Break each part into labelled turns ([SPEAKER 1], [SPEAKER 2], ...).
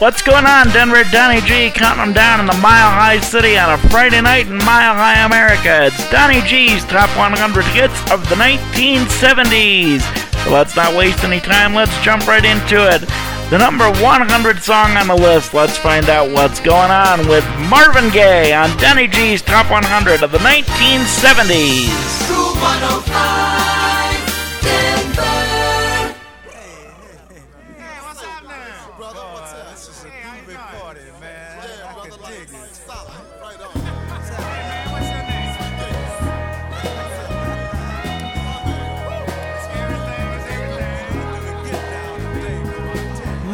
[SPEAKER 1] What's going on, Denver? Donny G counting them down in the Mile High City on a Friday night in Mile High America. It's Donny G's Top 100 Hits of the 1970s. So let's not waste any time. Let's jump right into it. The number 100 song on the list. Let's find out what's going on with Marvin Gaye on Donny G's Top 100 of the 1970s.
[SPEAKER 2] Groove 105.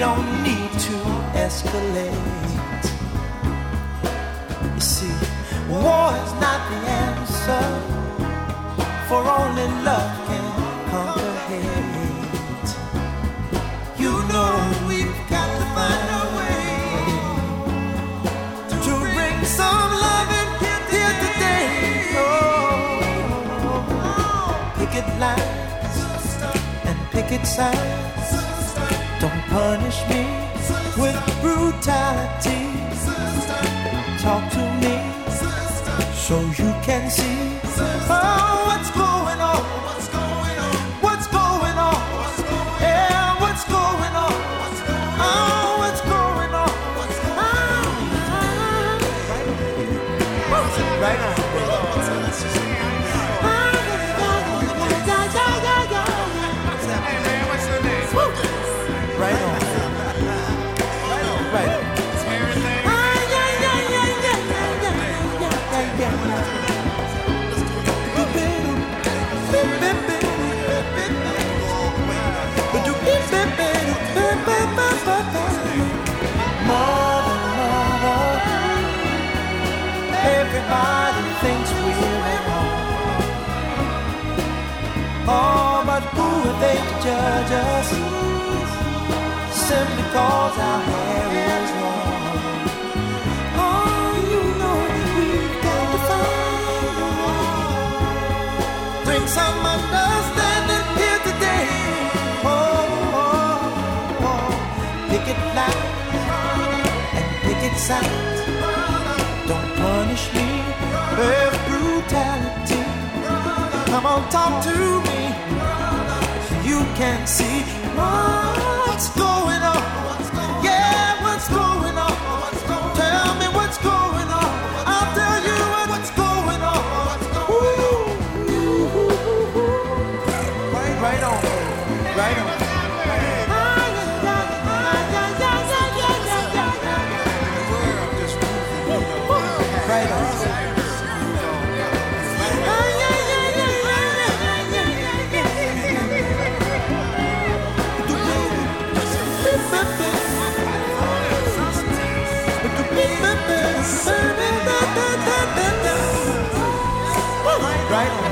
[SPEAKER 3] don't need to escalate. You see, war is not the answer, for only love can conquer hate. You know we've got to find a way to bring some loving here today. Oh, picket lines and picket signs. Don't punish me with brutality. Talk to me so you can see oh, everybody thinks we're at home. Oh, but who are they to judge us? Simply cause our hair is long. Oh, you know that we've got to find a way. Bring some understanding here today. Oh, oh, oh. oh. picket lines and picket signs. Brutality. Come on, talk to me so you can see what's going on. Right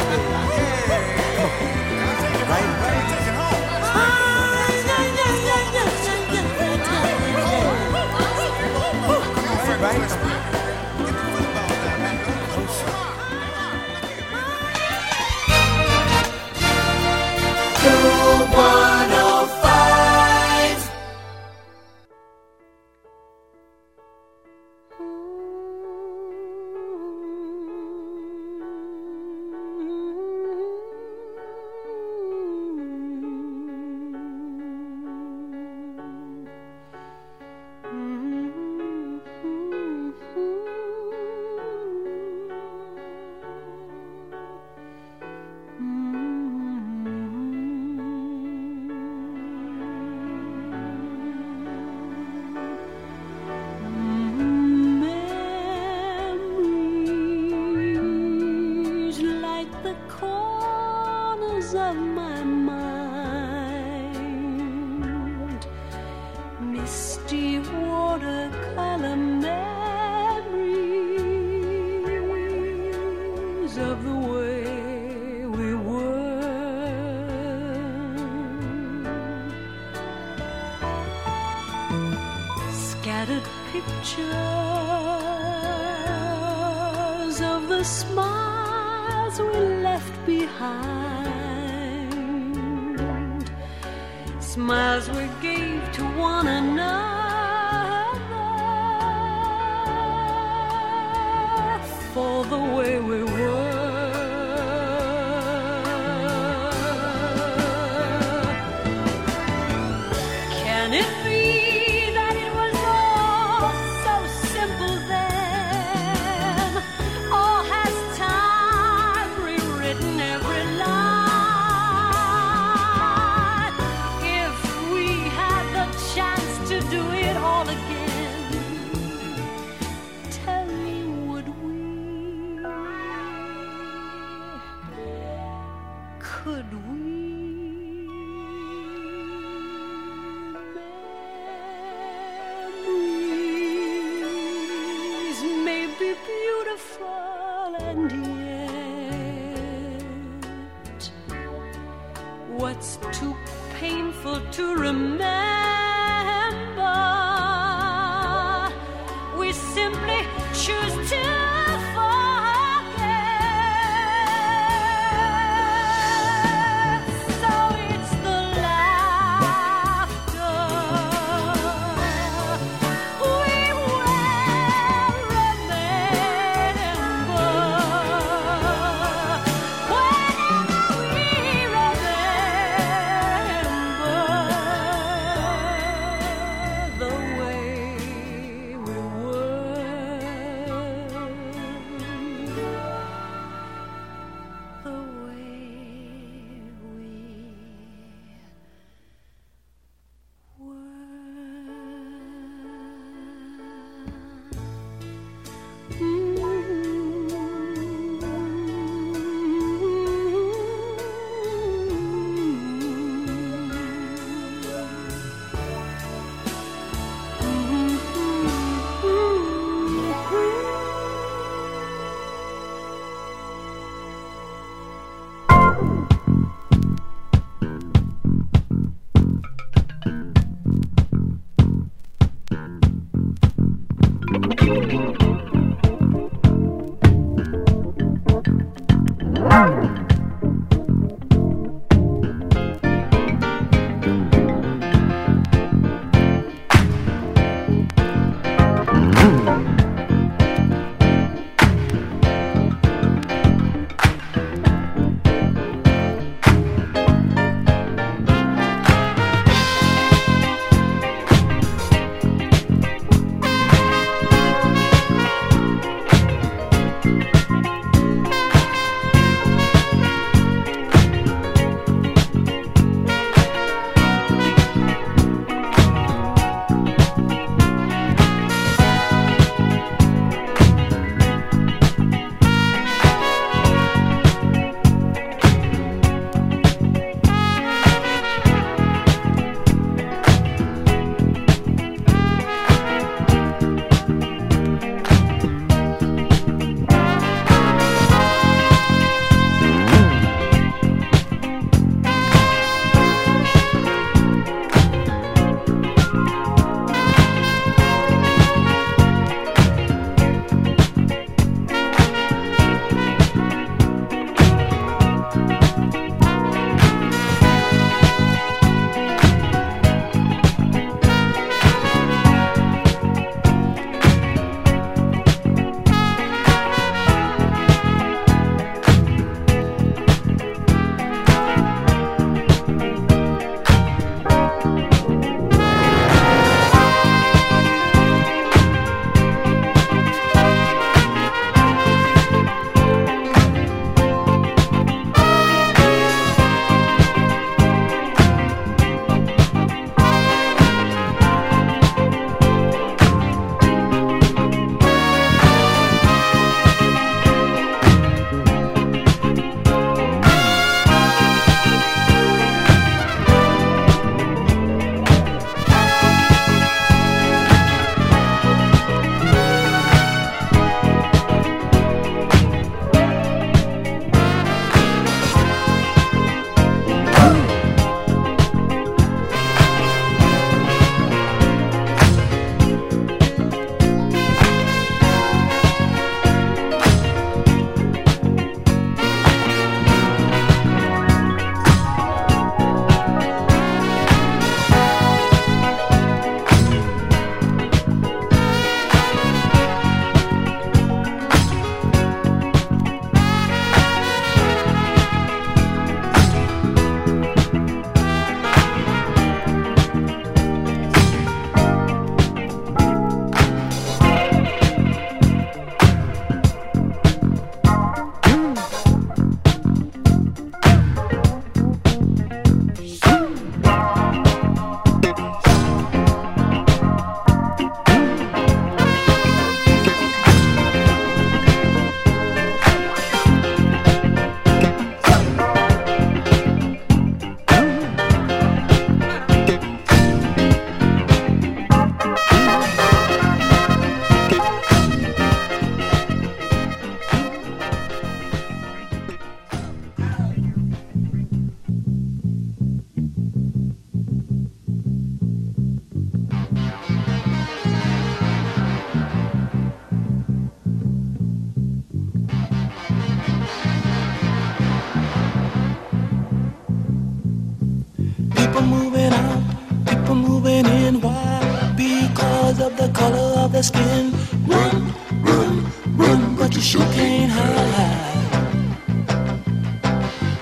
[SPEAKER 4] of
[SPEAKER 5] skin. Run, run, run, but you sure can't hide.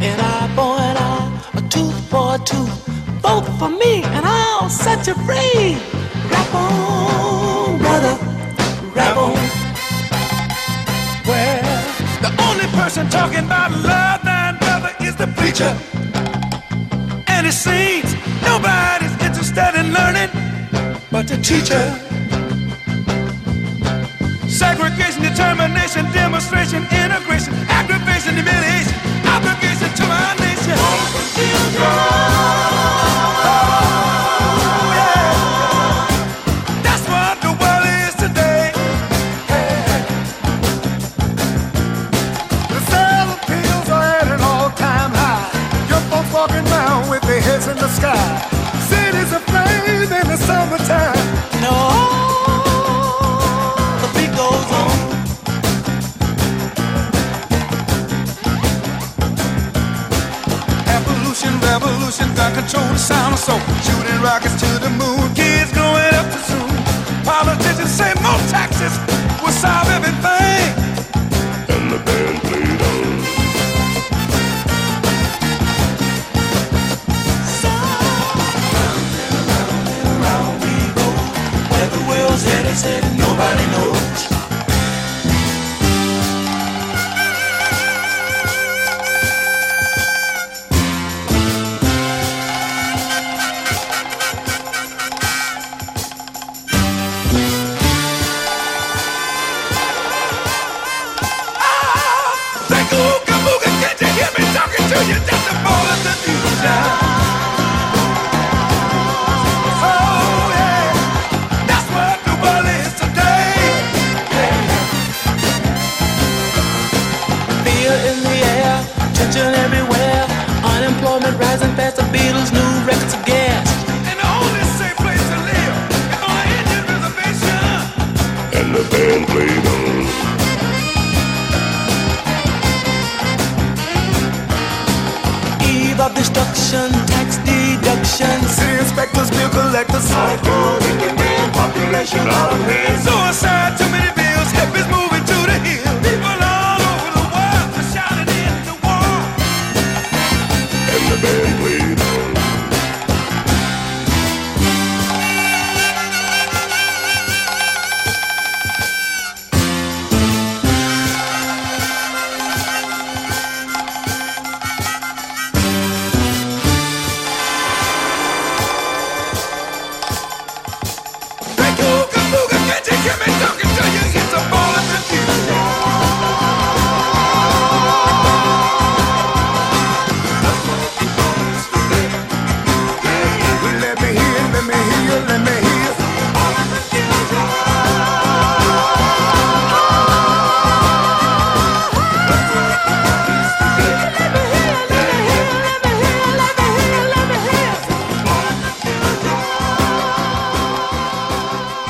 [SPEAKER 5] An eye for an eye, a tooth for a tooth. Vote for me, and I'll set you free. Rap on, brother, rap on. Well, the only person talking about love, nine brother, is the preacher. And it seems nobody's interested in learning but the teacher. Integration, aggravation, humiliation, obligation to our nation.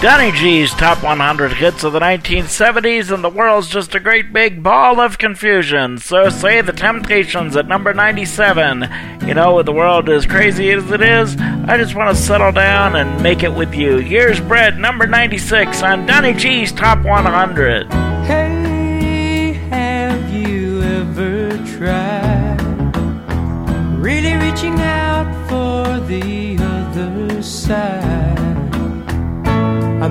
[SPEAKER 1] Donny G's top 100 hits of the 1970s, and the world's just a great big ball of confusion. So say the Temptations at number 97. You know, the world as crazy as it is, I just want to settle down and make it with you. Here's Bread, number 96 on Donny G's top 100.
[SPEAKER 6] Hey, have you ever tried really reaching out for the other side?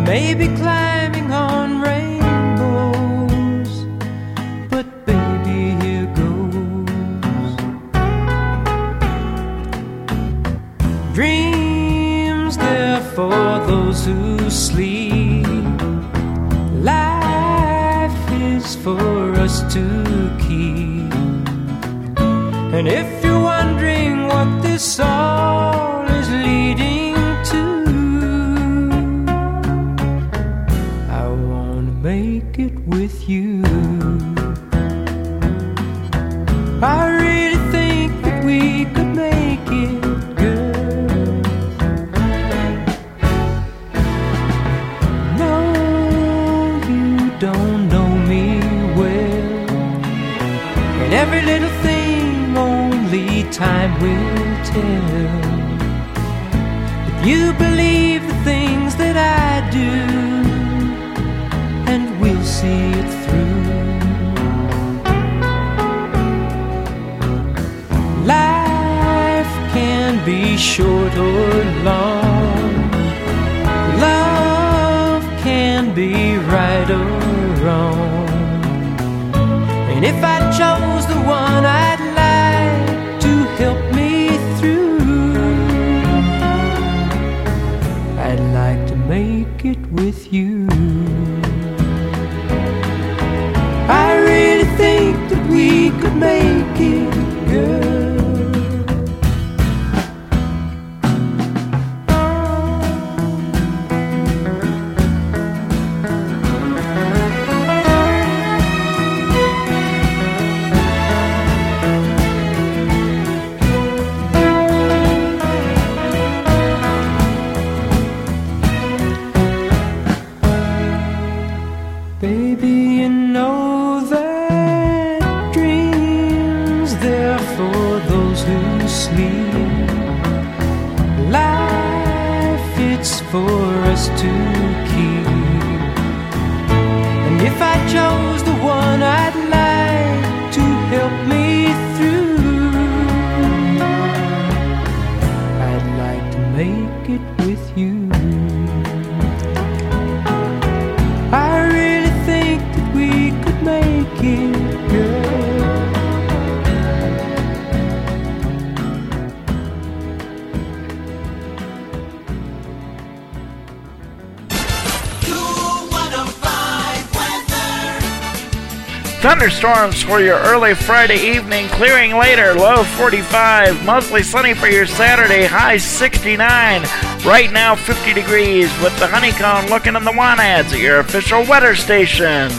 [SPEAKER 6] I may be climbing on rainbows, but baby, here goes. Dreams there for those who sleep. Life is for us to keep. And if you're wondering what this all time will tell. If You believe the things that I do, and we'll see it through. Life can be short or long. Love can be right or wrong. And if I chose
[SPEAKER 1] Thunderstorms for your early Friday evening, clearing later, low 45. Mostly sunny for your Saturday, high 69. Right now 50 degrees with the honeycomb looking in the one ads at your official weather station.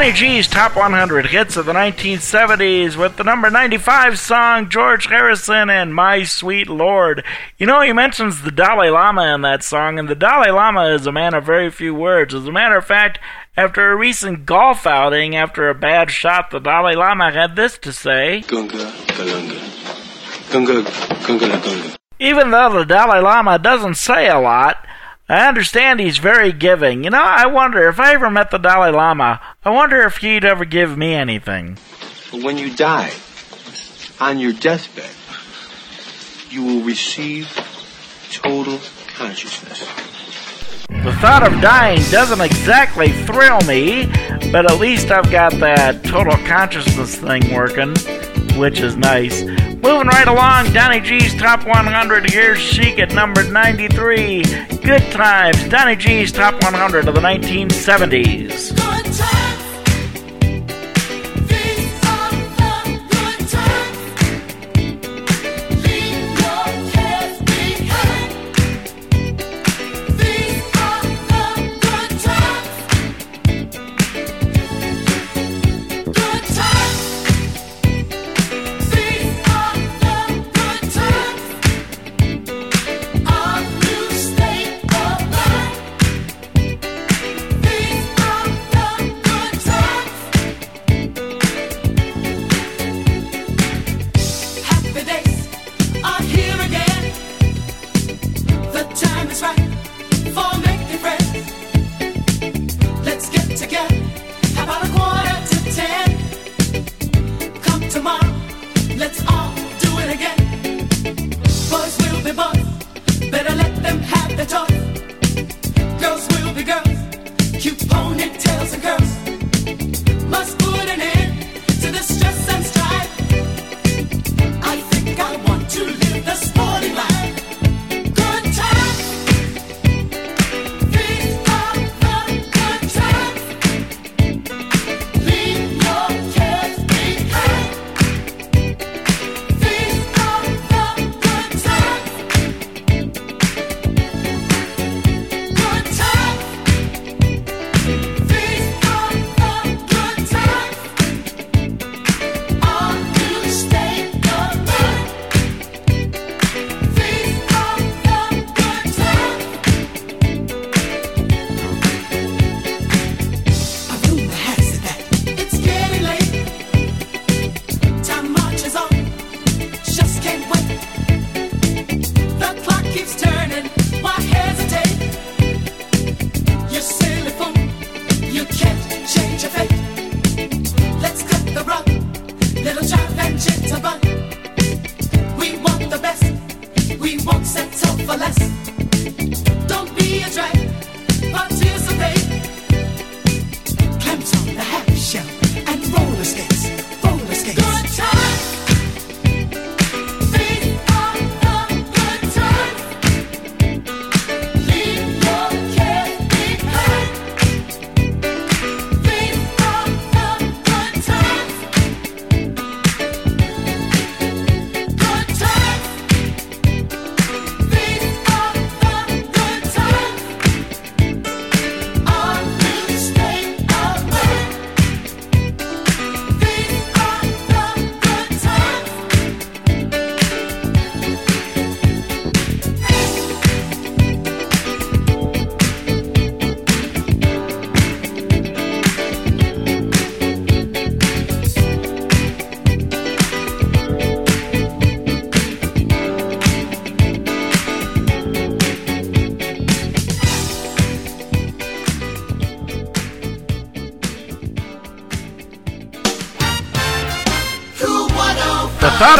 [SPEAKER 1] Donny G's Top 100 Hits of the 1970s with the number 95 song George Harrison and My Sweet Lord. You know, he mentions the Dalai Lama in that song, and the Dalai Lama is a man of very few words. As a matter of fact, after a recent golf outing after a bad shot, the Dalai Lama had this to say.
[SPEAKER 7] Gunga Galunga. Gunga Gunga Gunga.
[SPEAKER 1] Even though the Dalai Lama doesn't say a lot, I understand he's very giving. You know, I wonder if I ever met the Dalai Lama, I wonder if he'd ever give me anything.
[SPEAKER 7] When you die, on your deathbed, you will receive total consciousness.
[SPEAKER 1] The thought of dying doesn't exactly thrill me, but at least I've got that total consciousness thing working, which is nice. Moving right along, Donny G's Top 100. Here's Chic at number 93. Good times, Donny G's Top 100 of the 1970s.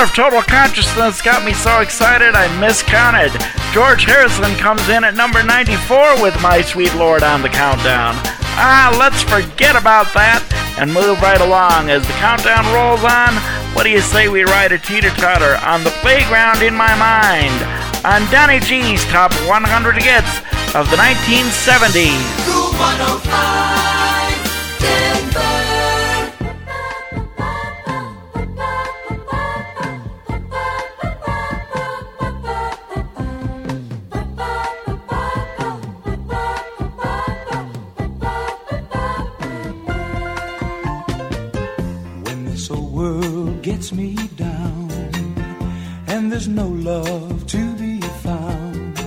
[SPEAKER 8] of
[SPEAKER 1] total consciousness got me so excited I miscounted. George Harrison comes in at number 94 with My Sweet Lord on the countdown. Ah, let's forget about that and move right along. As the countdown rolls on, what do you say we ride a teeter totter on the playground in my mind? On Donny G's top 100 hits of the 1970s.
[SPEAKER 9] me down, and there's no love to be found.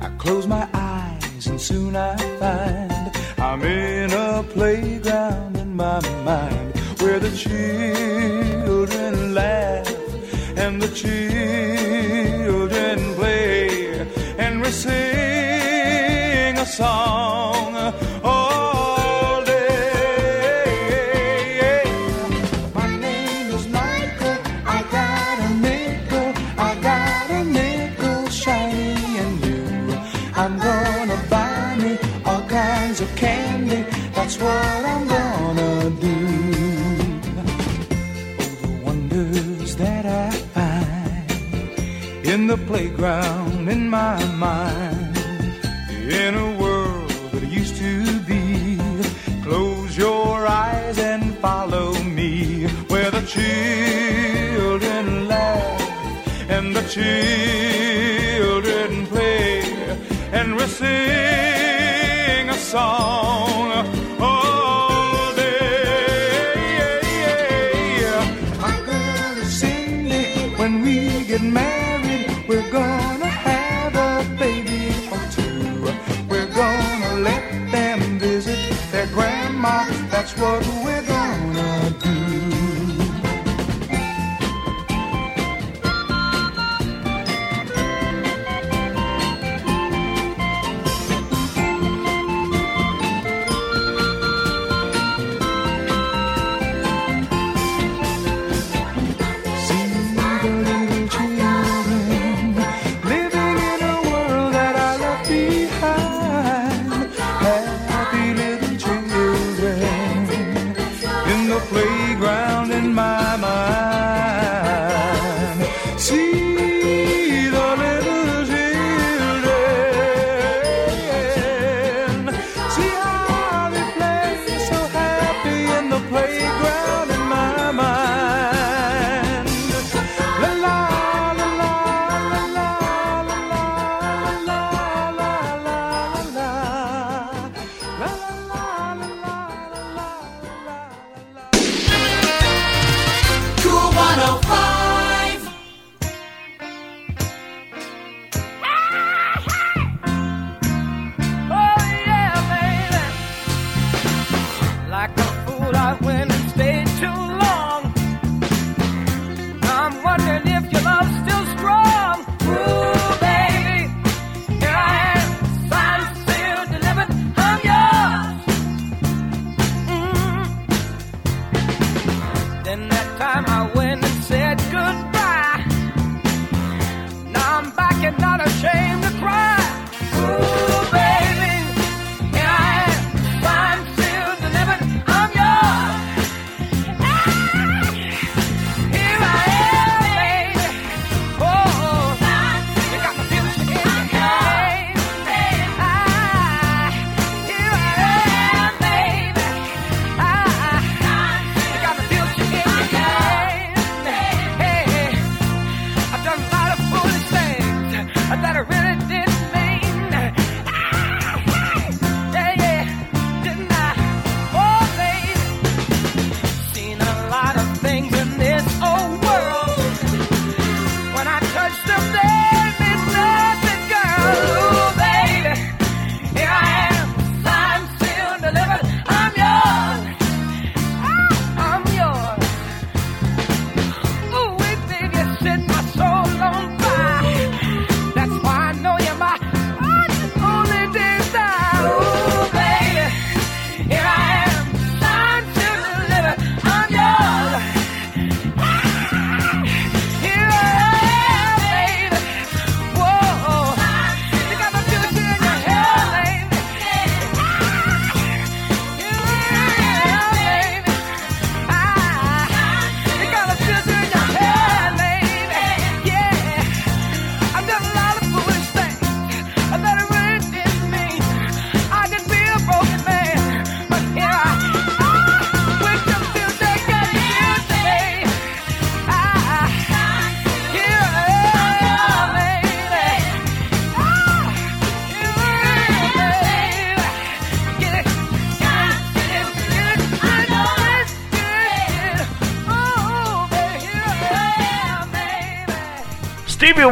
[SPEAKER 9] I close my eyes, and soon I find I'm in a playground in my mind where the children laugh and the children play, and we sing a song. song.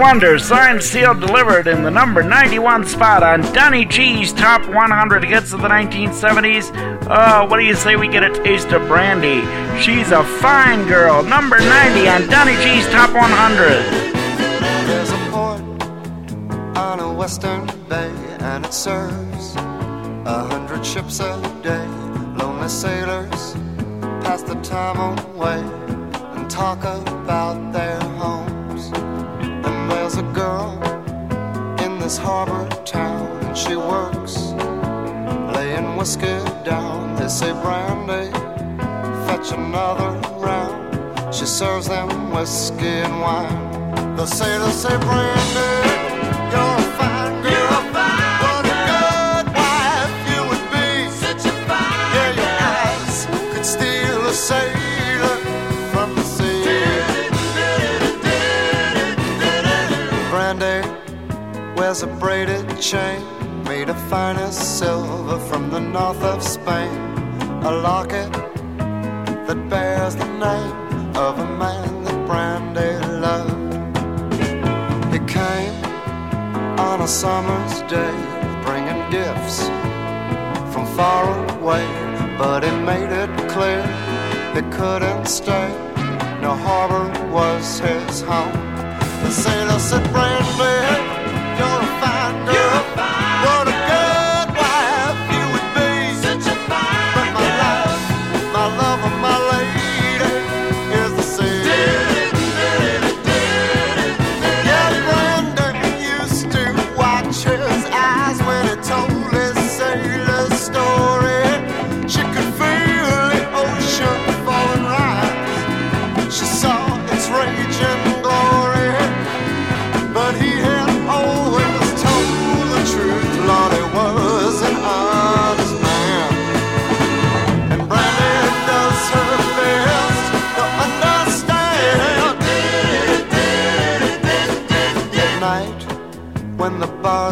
[SPEAKER 1] Wonder, signed, sealed, delivered in the number 91 spot on Donny G's top 100 hits of the 1970s. Oh, uh, what do you say we get a taste of Brandy? She's a fine girl, number 90 on Donny G's top 100.
[SPEAKER 8] There's a port on a western bay, and it serves a hundred ships a day. Lonely sailors pass the time away and talk about their this harbor town, and she works laying whiskey down. They say, Brandy, fetch another round. She serves them whiskey and wine. The sailors say, Brandy, you're fine wears a braided chain made of finest silver from the north of Spain. A locket that bears the name of a man that Brandy loved. He came on a summer's day, bringing gifts from far away, but he made it clear he couldn't stay. No harbor was his home. The sailor said, Brandy,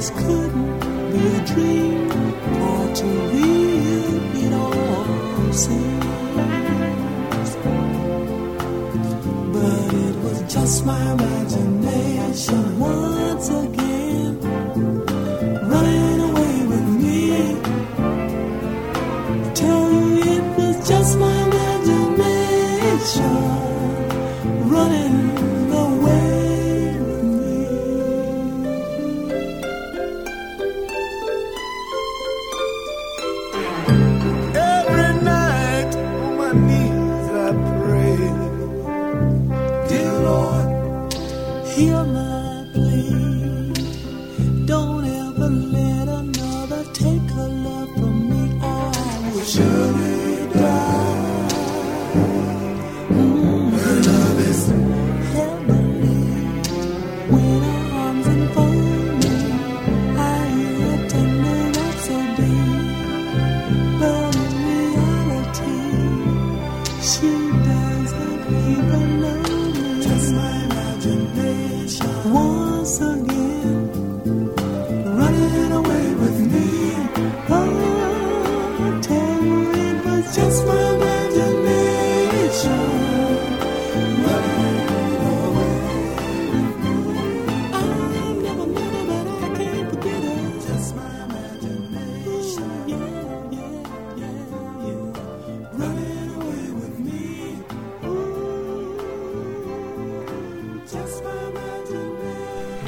[SPEAKER 10] This couldn't be a dream or too real it all seems. But it was just my imagination.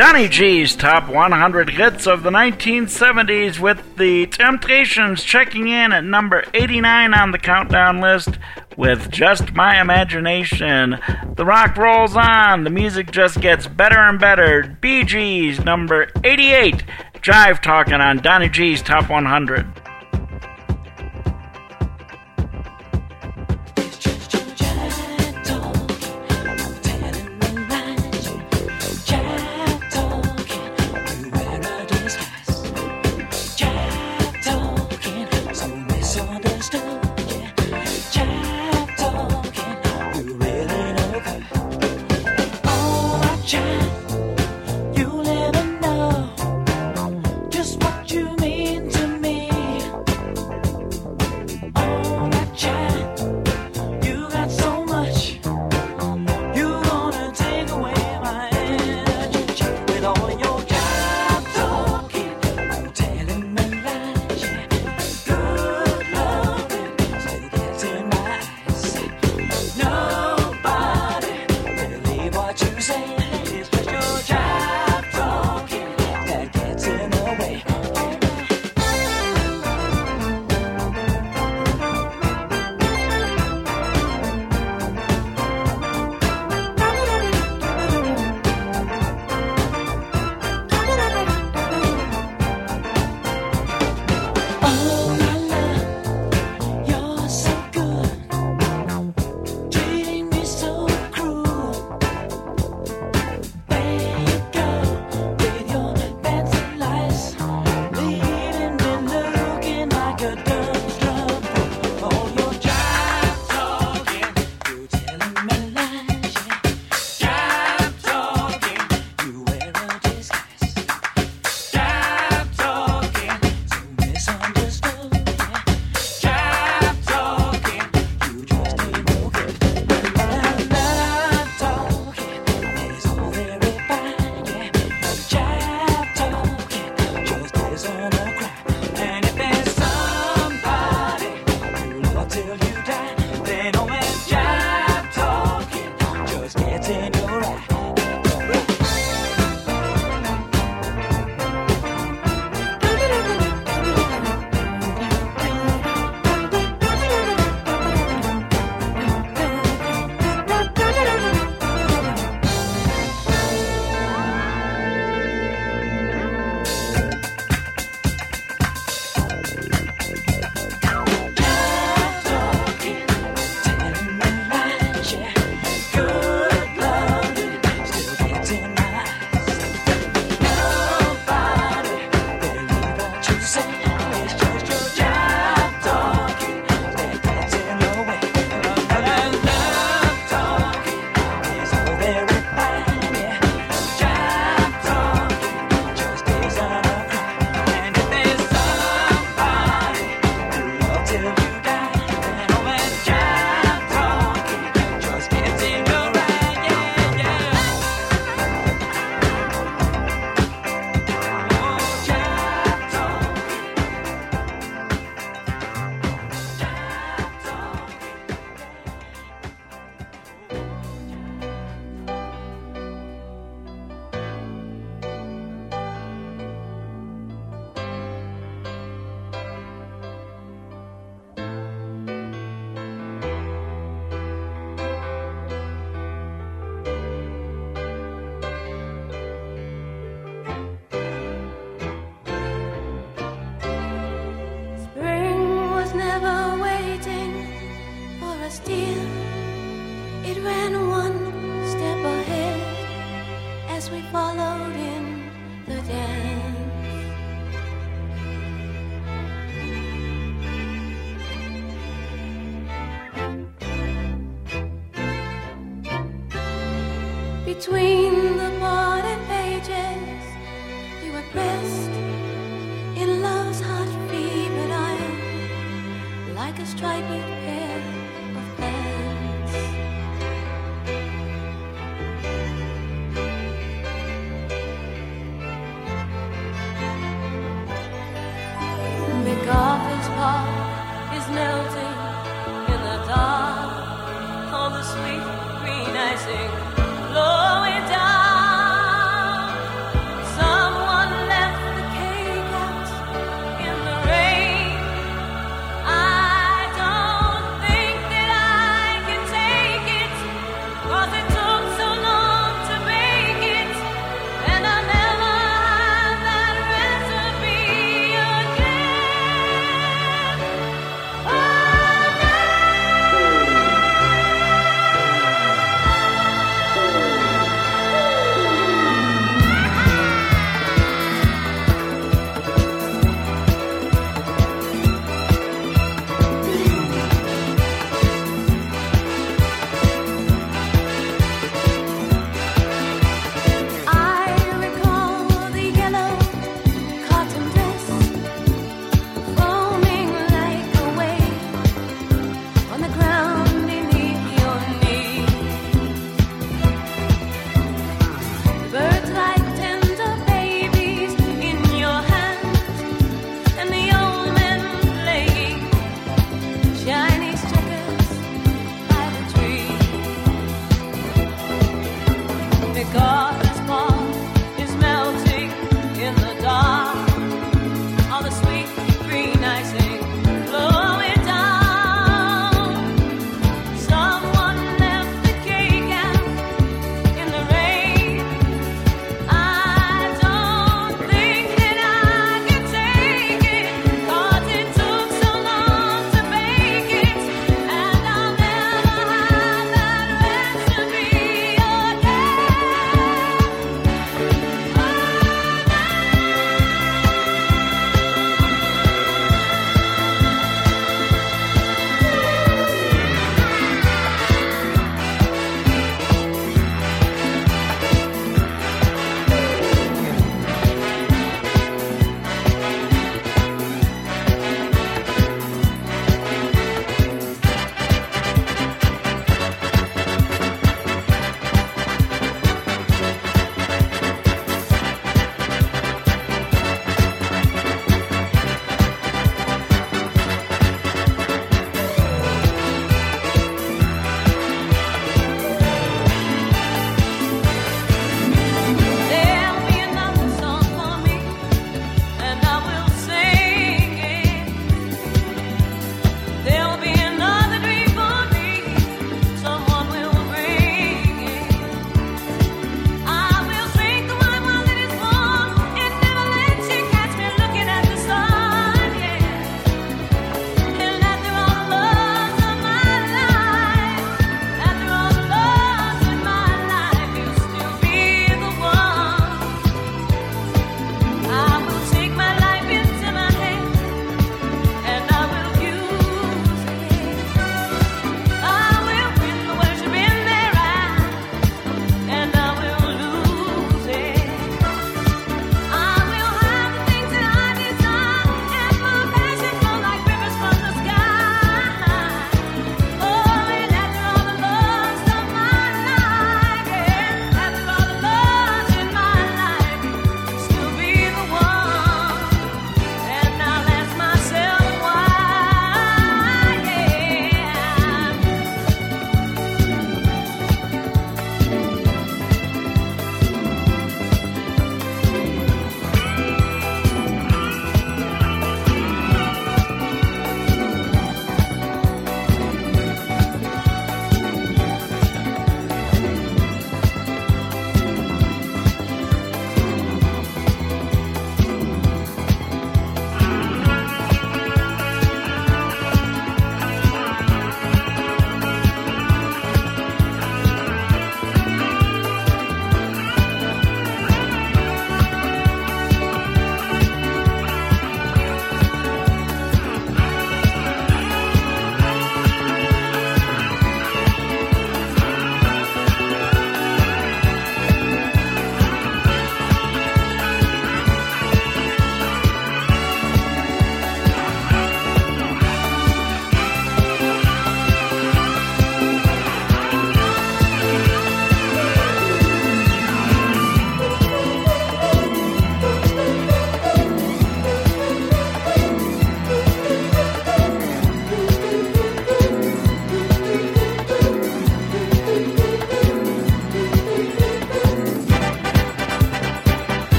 [SPEAKER 11] Donny G's top 100 hits of the 1970s with the Temptations checking in at number 89 on the countdown list with Just My Imagination. The rock rolls on, the music just gets better and better. Bee Gees number 88. Jive talking on Donny G's top 100.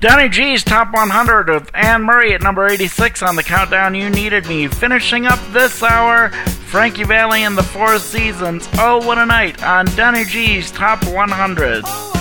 [SPEAKER 1] Donny G's Top 100 with Anne Murray at number 86 on the Countdown You Needed Me. Finishing up this hour, Frankie Valli and the Four Seasons. Oh, what a night on Donny G's Top 100. Oh.